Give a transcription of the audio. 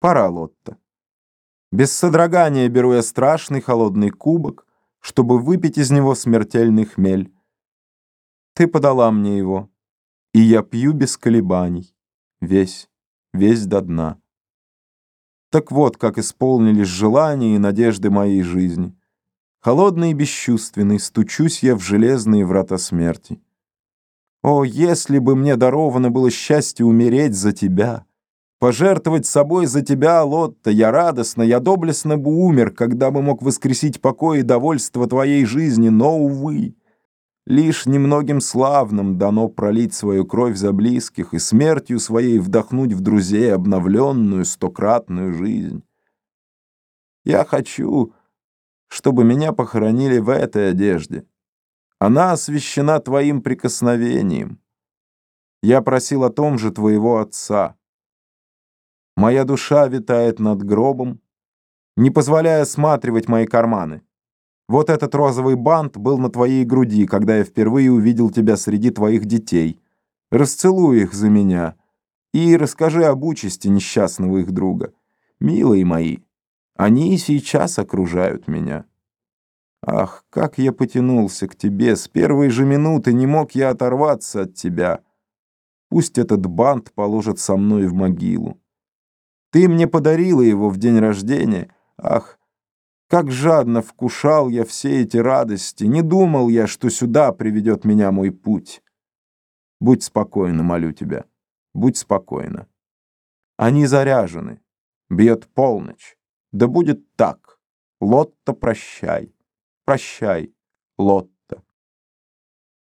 Пора, Лотта. Без содрогания беру я страшный холодный кубок, чтобы выпить из него смертельный хмель. Ты подала мне его, и я пью без колебаний, весь, весь до дна. Так вот, как исполнились желания и надежды моей жизни. Холодный и бесчувственный стучусь я в железные врата смерти. О, если бы мне даровано было счастье умереть за тебя, пожертвовать собой за тебя, Лотта, я радостно, я доблестно бы умер, когда бы мог воскресить покой и довольство твоей жизни, но, увы, лишь немногим славным дано пролить свою кровь за близких и смертью своей вдохнуть в друзей обновленную стократную жизнь. Я хочу, чтобы меня похоронили в этой одежде. Она освящена твоим прикосновением. Я просил о том же твоего отца. Моя душа витает над гробом, не позволяя осматривать мои карманы. Вот этот розовый бант был на твоей груди, когда я впервые увидел тебя среди твоих детей. Расцелуй их за меня и расскажи об участи несчастного их друга. Милые мои, они и сейчас окружают меня. Ах, как я потянулся к тебе, с первой же минуты не мог я оторваться от тебя. Пусть этот бант положит со мной в могилу. Ты мне подарила его в день рождения. Ах, как жадно вкушал я все эти радости, не думал я, что сюда приведет меня мой путь. Будь спокойна, молю тебя, будь спокойна. Они заряжены, бьет полночь. Да будет так. Лотто, прощай. Прощай, Лот.